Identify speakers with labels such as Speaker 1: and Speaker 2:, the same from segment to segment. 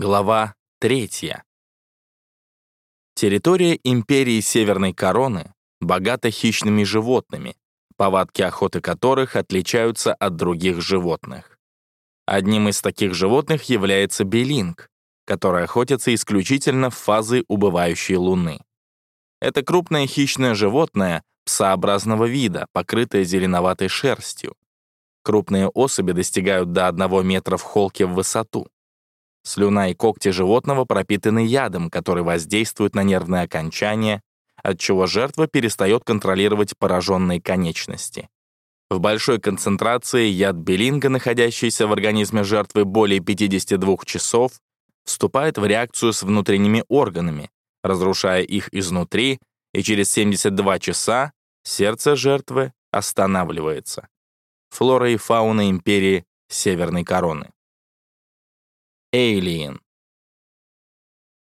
Speaker 1: Глава третья. Территория империи Северной Короны богата хищными животными, повадки охоты которых отличаются от других животных. Одним из таких животных является белинг, который охотится исключительно в фазы убывающей луны. Это крупное хищное животное псообразного вида, покрытое зеленоватой шерстью. Крупные особи достигают до 1 метра в холке в высоту. Слюна и когти животного пропитаны ядом, который воздействует на нервные окончания, отчего жертва перестает контролировать пораженные конечности. В большой концентрации яд белинга, находящийся в организме жертвы более 52 часов, вступает в реакцию с внутренними органами, разрушая их изнутри, и через 72 часа сердце жертвы останавливается. Флора и фауна империи Северной Короны. Эйлиен.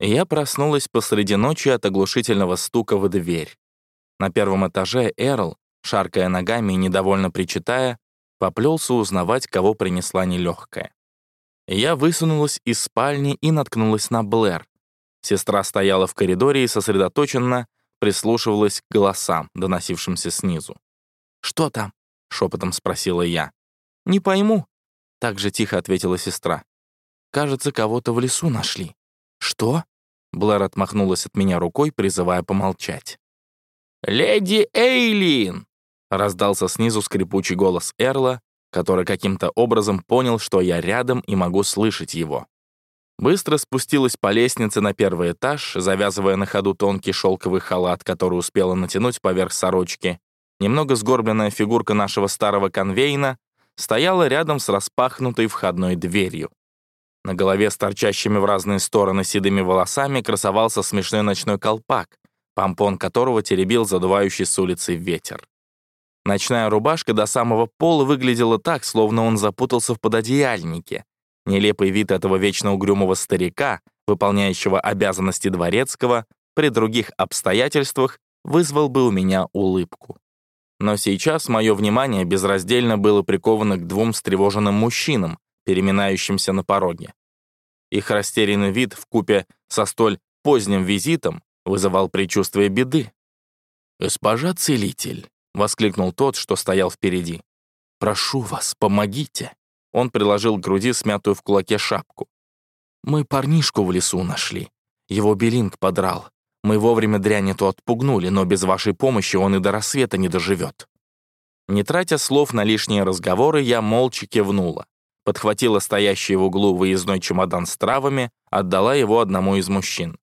Speaker 1: Я проснулась посреди ночи от оглушительного стука в дверь. На первом этаже Эрл, шаркая ногами и недовольно причитая, поплелся узнавать, кого принесла нелегкая. Я высунулась из спальни и наткнулась на Блэр. Сестра стояла в коридоре и сосредоточенно прислушивалась к голосам, доносившимся снизу. «Что там?» — шепотом спросила я. «Не пойму», — так же тихо ответила сестра. Кажется, кого-то в лесу нашли». «Что?» Блэр отмахнулась от меня рукой, призывая помолчать. «Леди Эйлин!» раздался снизу скрипучий голос Эрла, который каким-то образом понял, что я рядом и могу слышать его. Быстро спустилась по лестнице на первый этаж, завязывая на ходу тонкий шелковый халат, который успела натянуть поверх сорочки. Немного сгорбленная фигурка нашего старого конвейна стояла рядом с распахнутой входной дверью. На голове с торчащими в разные стороны седыми волосами красовался смешной ночной колпак, помпон которого теребил задувающий с улицы ветер. Ночная рубашка до самого пола выглядела так, словно он запутался в пододеяльнике. Нелепый вид этого вечно угрюмого старика, выполняющего обязанности дворецкого, при других обстоятельствах вызвал бы у меня улыбку. Но сейчас мое внимание безраздельно было приковано к двум встревоженным мужчинам, переминающимся на пороге. Их растерянный вид в купе со столь поздним визитом вызывал предчувствие беды. «Госпожа целитель», — воскликнул тот, что стоял впереди. «Прошу вас, помогите». Он приложил к груди смятую в кулаке шапку. «Мы парнишку в лесу нашли. Его белинг подрал. Мы вовремя дрянь эту отпугнули, но без вашей помощи он и до рассвета не доживет». Не тратя слов на лишние разговоры, я молча кивнула подхватила стоящий в углу выездной чемодан с травами, отдала его одному из мужчин.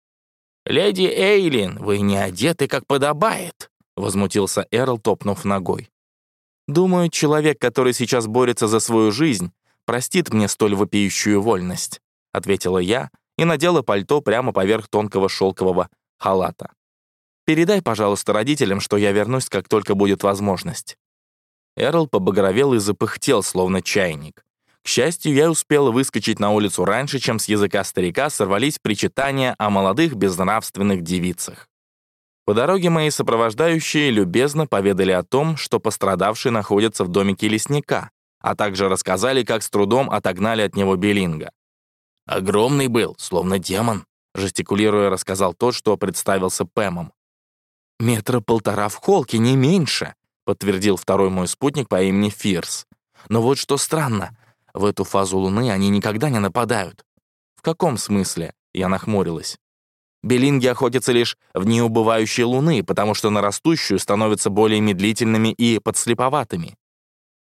Speaker 1: «Леди Эйлин, вы не одеты, как подобает», — возмутился Эрл, топнув ногой. «Думаю, человек, который сейчас борется за свою жизнь, простит мне столь вопиющую вольность», — ответила я и надела пальто прямо поверх тонкого шелкового халата. «Передай, пожалуйста, родителям, что я вернусь, как только будет возможность». Эрл побагровел и запыхтел, словно чайник. К счастью, я успела выскочить на улицу раньше, чем с языка старика сорвались причитания о молодых безнравственных девицах. По дороге мои сопровождающие любезно поведали о том, что пострадавший находится в домике лесника, а также рассказали, как с трудом отогнали от него Белинга. «Огромный был, словно демон», — жестикулируя, рассказал тот, что представился Пэмом. «Метра полтора в холке, не меньше», — подтвердил второй мой спутник по имени Фирс. «Но вот что странно, в эту фазу Луны они никогда не нападают. В каком смысле? Я нахмурилась. Белинги охотятся лишь в неубывающей Луны, потому что на растущую становятся более медлительными и подслеповатыми.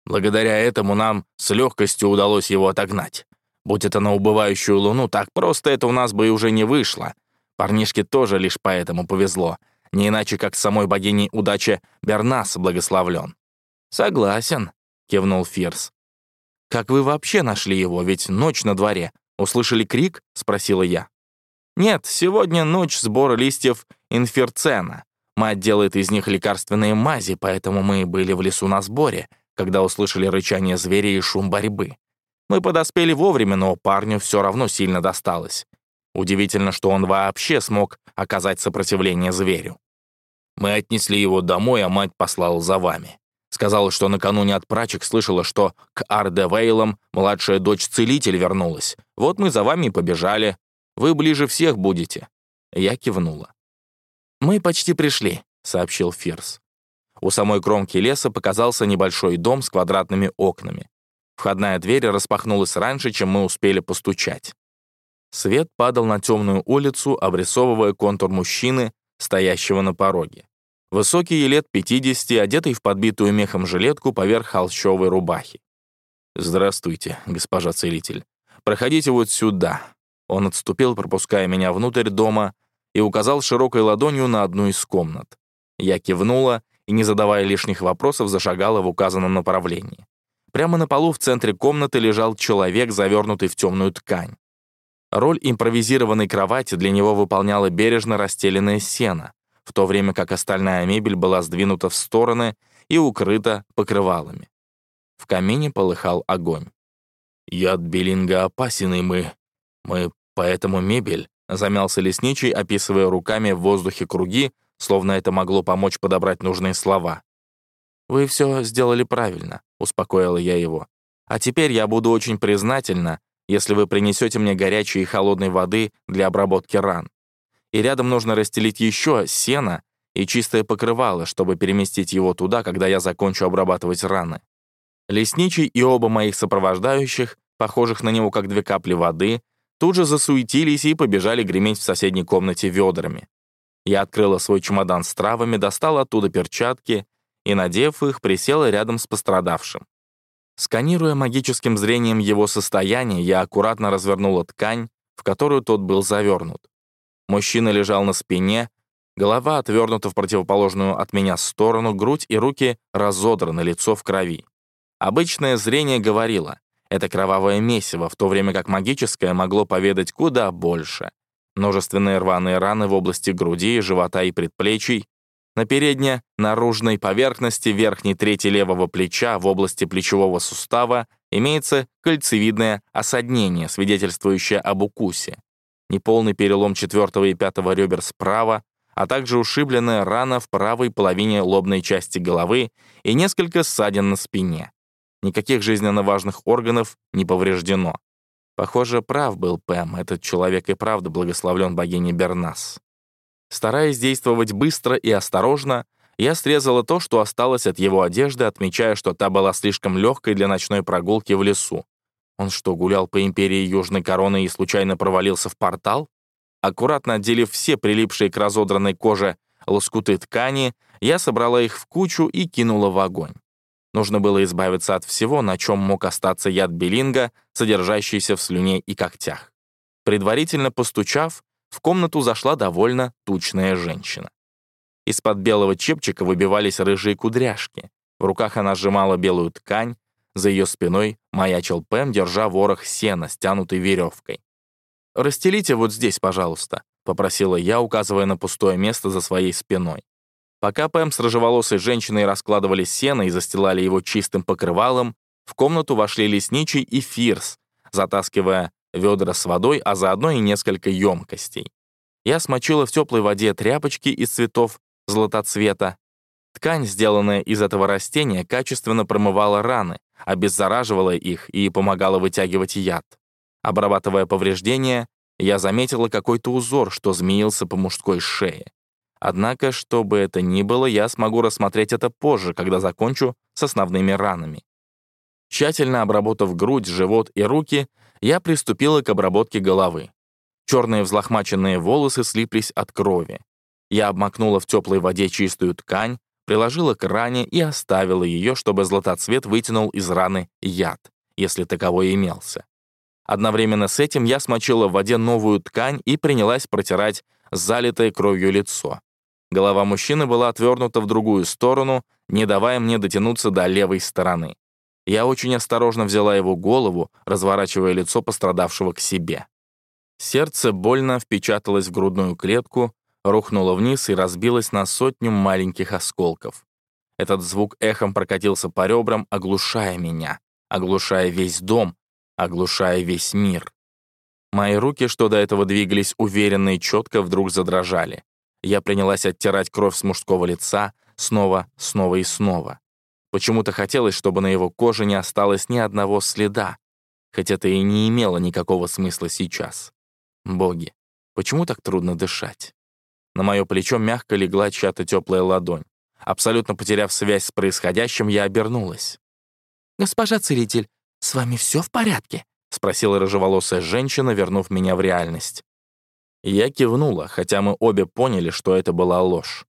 Speaker 1: Благодаря этому нам с легкостью удалось его отогнать. Будь это на убывающую Луну, так просто это у нас бы и уже не вышло. Парнишке тоже лишь поэтому повезло. Не иначе, как самой богиней удачи Бернас благословлен. «Согласен», — кивнул Фирс. «Как вы вообще нашли его? Ведь ночь на дворе. Услышали крик?» — спросила я. «Нет, сегодня ночь сбора листьев инферцена. Мать делает из них лекарственные мази, поэтому мы были в лесу на сборе, когда услышали рычание зверя и шум борьбы. Мы подоспели вовремя, но парню все равно сильно досталось. Удивительно, что он вообще смог оказать сопротивление зверю. Мы отнесли его домой, а мать послала за вами. Сказала, что накануне от прачек слышала, что к Ардевейлам младшая дочь-целитель вернулась. Вот мы за вами и побежали. Вы ближе всех будете». Я кивнула. «Мы почти пришли», — сообщил Фирс. У самой кромки леса показался небольшой дом с квадратными окнами. Входная дверь распахнулась раньше, чем мы успели постучать. Свет падал на темную улицу, обрисовывая контур мужчины, стоящего на пороге. Высокий лет 50, одетый в подбитую мехом жилетку поверх холщовой рубахи. «Здравствуйте, госпожа целитель. Проходите вот сюда». Он отступил, пропуская меня внутрь дома, и указал широкой ладонью на одну из комнат. Я кивнула и, не задавая лишних вопросов, зашагала в указанном направлении. Прямо на полу в центре комнаты лежал человек, завернутый в темную ткань. Роль импровизированной кровати для него выполняла бережно расстеленное сено, в то время как остальная мебель была сдвинута в стороны и укрыта покрывалами. В камине полыхал огонь. «Яд Белинга опасен, и мы... Мы поэтому мебель», — замялся лесничий, описывая руками в воздухе круги, словно это могло помочь подобрать нужные слова. «Вы все сделали правильно», — успокоила я его. «А теперь я буду очень признательна, если вы принесете мне горячей и холодной воды для обработки ран. И рядом нужно расстелить еще сено и чистое покрывало, чтобы переместить его туда, когда я закончу обрабатывать раны. Лесничий и оба моих сопровождающих, похожих на него как две капли воды, тут же засуетились и побежали греметь в соседней комнате ведрами. Я открыла свой чемодан с травами, достала оттуда перчатки и, надев их, присела рядом с пострадавшим. Сканируя магическим зрением его состояние, я аккуратно развернула ткань, в которую тот был завернут. Мужчина лежал на спине, голова отвернута в противоположную от меня сторону, грудь и руки разодраны, лицо в крови. Обычное зрение говорило, это кровавое месиво, в то время как магическое могло поведать куда больше. Множественные рваные раны в области груди, живота и предплечий, на передне наружной поверхности верхней трети левого плеча в области плечевого сустава имеется кольцевидное осаднение, свидетельствующее об укусе. Неполный перелом четвертого и пятого ребер справа, а также ушибленная рана в правой половине лобной части головы и несколько ссадин на спине. Никаких жизненно важных органов не повреждено. Похоже, прав был Пэм, этот человек и правда благословлен богиней Бернас. Стараясь действовать быстро и осторожно, я срезала то, что осталось от его одежды, отмечая, что та была слишком легкой для ночной прогулки в лесу. Он что, гулял по империи Южной Короны и случайно провалился в портал? Аккуратно отделив все прилипшие к разодранной коже лоскуты ткани, я собрала их в кучу и кинула в огонь. Нужно было избавиться от всего, на чем мог остаться яд Белинга, содержащийся в слюне и когтях. Предварительно постучав, в комнату зашла довольно тучная женщина. Из-под белого чепчика выбивались рыжие кудряшки. В руках она сжимала белую ткань, за ее спиной маячил Пэм, держа ворох сена, стянутый веревкой. «Расстелите вот здесь, пожалуйста», — попросила я, указывая на пустое место за своей спиной. Пока Пэм с рыжеволосой женщиной раскладывали сено и застилали его чистым покрывалом, в комнату вошли лесничий и Фирс, затаскивая ведра с водой, а заодно и несколько емкостей. Я смочила в теплой воде тряпочки из цветов златоцвета. Ткань, сделанная из этого растения, качественно промывала раны, обеззараживала их и помогала вытягивать яд. Обрабатывая повреждения, я заметила какой-то узор, что змеился по мужской шее. Однако, что бы это ни было, я смогу рассмотреть это позже, когда закончу с основными ранами. Тщательно обработав грудь, живот и руки, я приступила к обработке головы. Черные взлохмаченные волосы слиплись от крови. Я обмакнула в теплой воде чистую ткань, приложила к ране и оставила ее, чтобы златоцвет вытянул из раны яд, если таковой имелся. Одновременно с этим я смочила в воде новую ткань и принялась протирать залитое кровью лицо. Голова мужчины была отвернута в другую сторону, не давая мне дотянуться до левой стороны. Я очень осторожно взяла его голову, разворачивая лицо пострадавшего к себе. Сердце больно впечаталось в грудную клетку, рухнуло вниз и разбилось на сотню маленьких осколков. Этот звук эхом прокатился по ребрам, оглушая меня, оглушая весь дом, оглушая весь мир. Мои руки, что до этого двигались уверенно и четко, вдруг задрожали. Я принялась оттирать кровь с мужского лица снова, снова и снова. Почему-то хотелось, чтобы на его коже не осталось ни одного следа, хоть это и не имело никакого смысла сейчас. Боги, почему так трудно дышать? На мое плечо мягко легла чья-то теплая ладонь. Абсолютно потеряв связь с происходящим, я обернулась.
Speaker 2: «Госпожа целитель, с вами все в порядке?»
Speaker 1: — спросила рыжеволосая женщина, вернув меня в реальность. Я кивнула, хотя мы обе поняли, что это была ложь.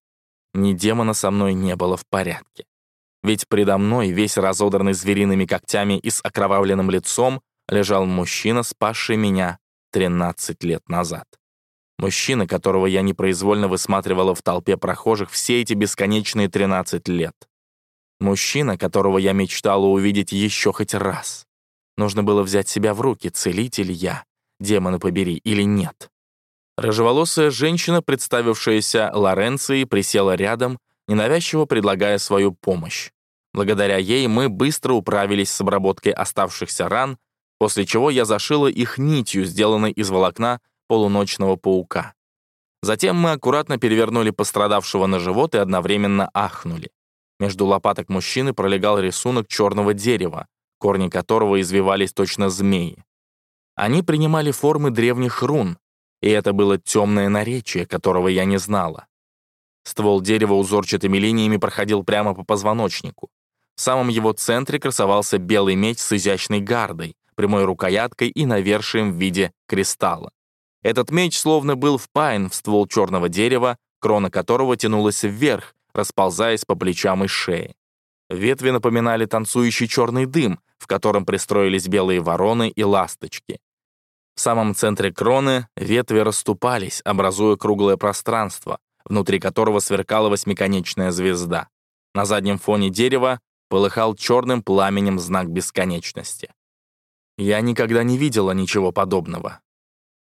Speaker 1: Ни демона со мной не было в порядке. Ведь предо мной, весь разодранный звериными когтями и с окровавленным лицом, лежал мужчина, спасший меня 13 лет назад. Мужчина, которого я непроизвольно высматривала в толпе прохожих все эти бесконечные 13 лет. Мужчина, которого я мечтала увидеть еще хоть раз. Нужно было взять себя в руки, целитель я, демона побери, или нет. Рыжеволосая женщина, представившаяся Лоренцией, присела рядом, ненавязчиво предлагая свою помощь. Благодаря ей мы быстро управились с обработкой оставшихся ран, после чего я зашила их нитью, сделанной из волокна полуночного паука. Затем мы аккуратно перевернули пострадавшего на живот и одновременно ахнули. Между лопаток мужчины пролегал рисунок черного дерева, корни которого извивались точно змеи. Они принимали формы древних рун, и это было темное наречие, которого я не знала. Ствол дерева узорчатыми линиями проходил прямо по позвоночнику. В самом его центре красовался белый меч с изящной гардой, прямой рукояткой и навершием в виде кристалла. Этот меч словно был впаян в ствол черного дерева, крона которого тянулась вверх, расползаясь по плечам и шее. Ветви напоминали танцующий черный дым, в котором пристроились белые вороны и ласточки. В самом центре кроны ветви расступались, образуя круглое пространство, внутри которого сверкала восьмиконечная звезда. На заднем фоне дерева полыхал черным пламенем знак бесконечности. Я никогда не видела ничего подобного.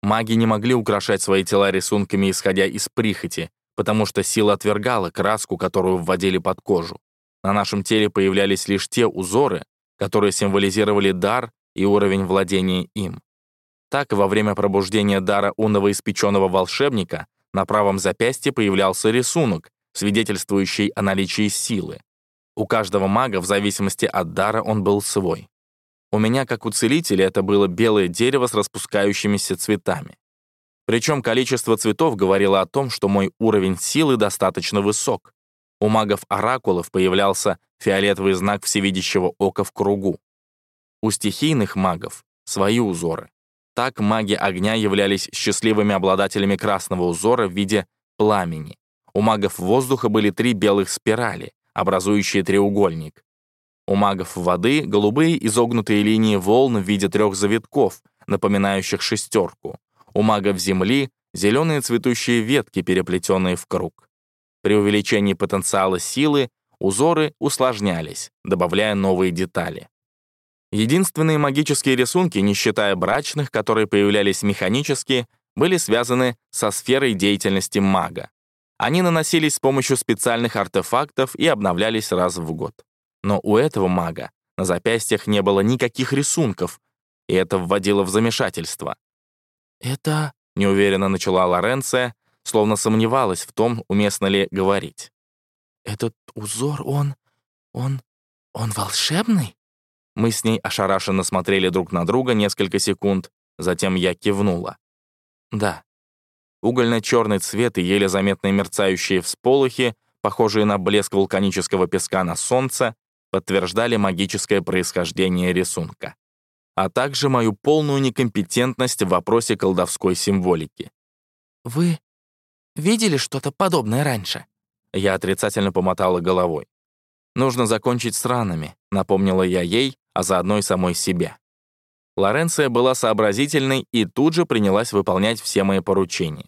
Speaker 1: Маги не могли украшать свои тела рисунками, исходя из прихоти, потому что сила отвергала краску, которую вводили под кожу. На нашем теле появлялись лишь те узоры, которые символизировали дар и уровень владения им. Так, во время пробуждения дара у новоиспеченного волшебника на правом запястье появлялся рисунок, свидетельствующий о наличии силы. У каждого мага, в зависимости от дара, он был свой. У меня, как у целителя, это было белое дерево с распускающимися цветами. Причем количество цветов говорило о том, что мой уровень силы достаточно высок. У магов-оракулов появлялся фиолетовый знак всевидящего ока в кругу. У стихийных магов — свои узоры. Так маги огня являлись счастливыми обладателями красного узора в виде пламени. У магов воздуха были три белых спирали, образующие треугольник. У магов воды — голубые изогнутые линии волн в виде трех завитков, напоминающих шестерку. У магов земли — зеленые цветущие ветки, переплетенные в круг. При увеличении потенциала силы узоры усложнялись, добавляя новые детали. Единственные магические рисунки, не считая брачных, которые появлялись механически, были связаны со сферой деятельности мага. Они наносились с помощью специальных артефактов и обновлялись раз в год. Но у этого мага на запястьях не было никаких рисунков, и это вводило в замешательство.
Speaker 2: «Это...»
Speaker 1: — неуверенно начала Лоренция, словно сомневалась в том, уместно ли говорить.
Speaker 2: «Этот узор, он... он... он волшебный?»
Speaker 1: Мы с ней ошарашенно смотрели друг на друга несколько секунд, затем я кивнула. Да. Угольно-черный цвет и еле заметные мерцающие всполохи, похожие на блеск вулканического песка на солнце, подтверждали магическое происхождение рисунка, а также мою полную некомпетентность в вопросе колдовской символики.
Speaker 2: «Вы видели что-то подобное раньше?»
Speaker 1: Я отрицательно помотала головой. «Нужно закончить с ранами», — напомнила я ей, а заодно и самой себе. Лоренция была сообразительной и тут же принялась выполнять все мои поручения.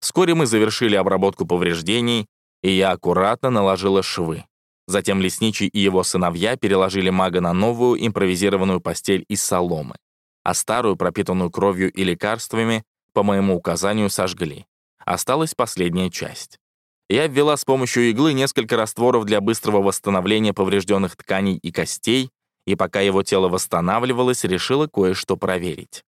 Speaker 1: Вскоре мы завершили обработку повреждений, и я аккуратно наложила швы. Затем лесничий и его сыновья переложили мага на новую импровизированную постель из соломы, а старую, пропитанную кровью и лекарствами, по моему указанию сожгли. Осталась последняя часть. Я ввела с помощью иглы несколько растворов для быстрого восстановления поврежденных тканей и костей, и пока его тело восстанавливалось, решила кое-что проверить.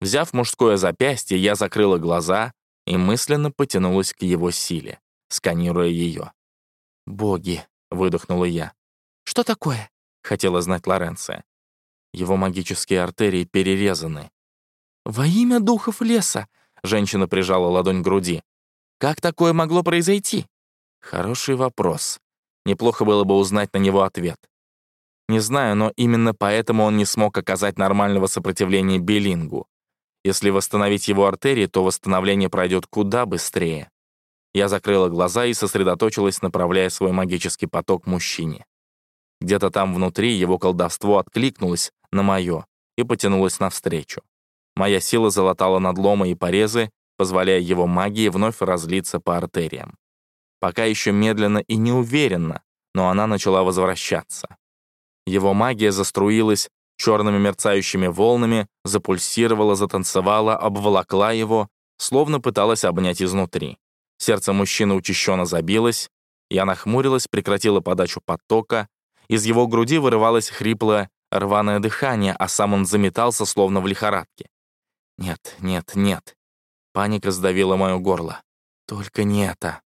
Speaker 1: Взяв мужское запястье, я закрыла глаза и мысленно потянулась к его силе, сканируя ее. «Боги!» — выдохнула я.
Speaker 2: Что такое?»
Speaker 1: — хотела знать Лоренция. Его магические артерии перерезаны.
Speaker 2: «Во имя духов леса!» — женщина прижала ладонь к груди. «Как такое могло произойти?»
Speaker 1: Хороший вопрос. Неплохо было бы узнать на него ответ. Не знаю, но именно поэтому он не смог оказать нормального сопротивления Белингу. Если восстановить его артерии, то восстановление пройдет куда быстрее. Я закрыла глаза и сосредоточилась, направляя свой магический поток мужчине. Где-то там внутри его колдовство откликнулось на мое и потянулось навстречу. Моя сила залатала надломы и порезы, позволяя его магии вновь разлиться по артериям. Пока еще медленно и неуверенно, но она начала возвращаться. Его магия заструилась черными мерцающими волнами, запульсировала, затанцевала, обволокла его, словно пыталась обнять изнутри. Сердце мужчины учащенно забилось, я нахмурилась, прекратила подачу потока, из его груди вырывалось хриплое, рваное дыхание, а сам он заметался, словно в лихорадке. Нет, нет, нет. Паника сдавила мое горло. Только не это.